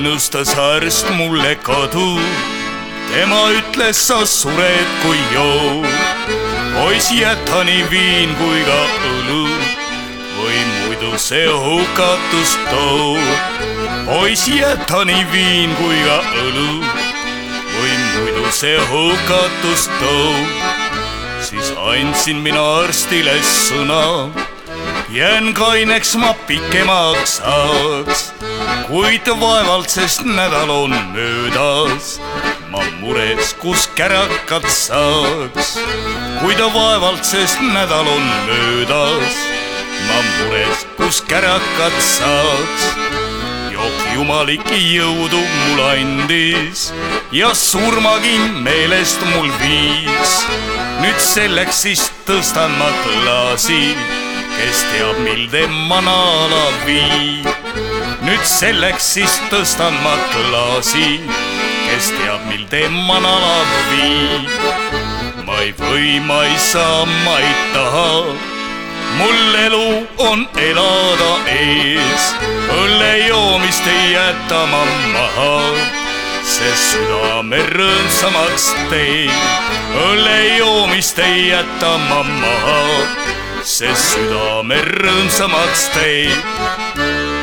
ennustas arst mulle kodu. tema ütles, sa sured, kui jood. poiss, jäta nii viin kui ka õlu või muidu see hukatust toob. poiss, jäta nii viin kui ka õlu või muidu see hukatust toob. siis andsin mina arstile sõna jään kaineks ma pikemaks ajaks, kuid vaevalt, sest nädal on möödas. ma mures, kus kärakad saaks, kuid vaevalt, sest nädal on möödas. ma mures, kus kärakad saaks jumalik jõudu mul andis ja surmagi meelest mul viis. nüüd selleks siis tõstan ma klaasi kes teab, mil tema naala viib. nüüd selleks siis tõstan ma klaasi, kes teab, mil tema naala viib. ma ei või, ma ei saa, ma ei taha. mul elu on elada ees, õlle joomist ei jäta ma maha see südame rõõmsamaks teeb, õlle joomist ei jäta ma maha sest südame rõõmsamaks teeb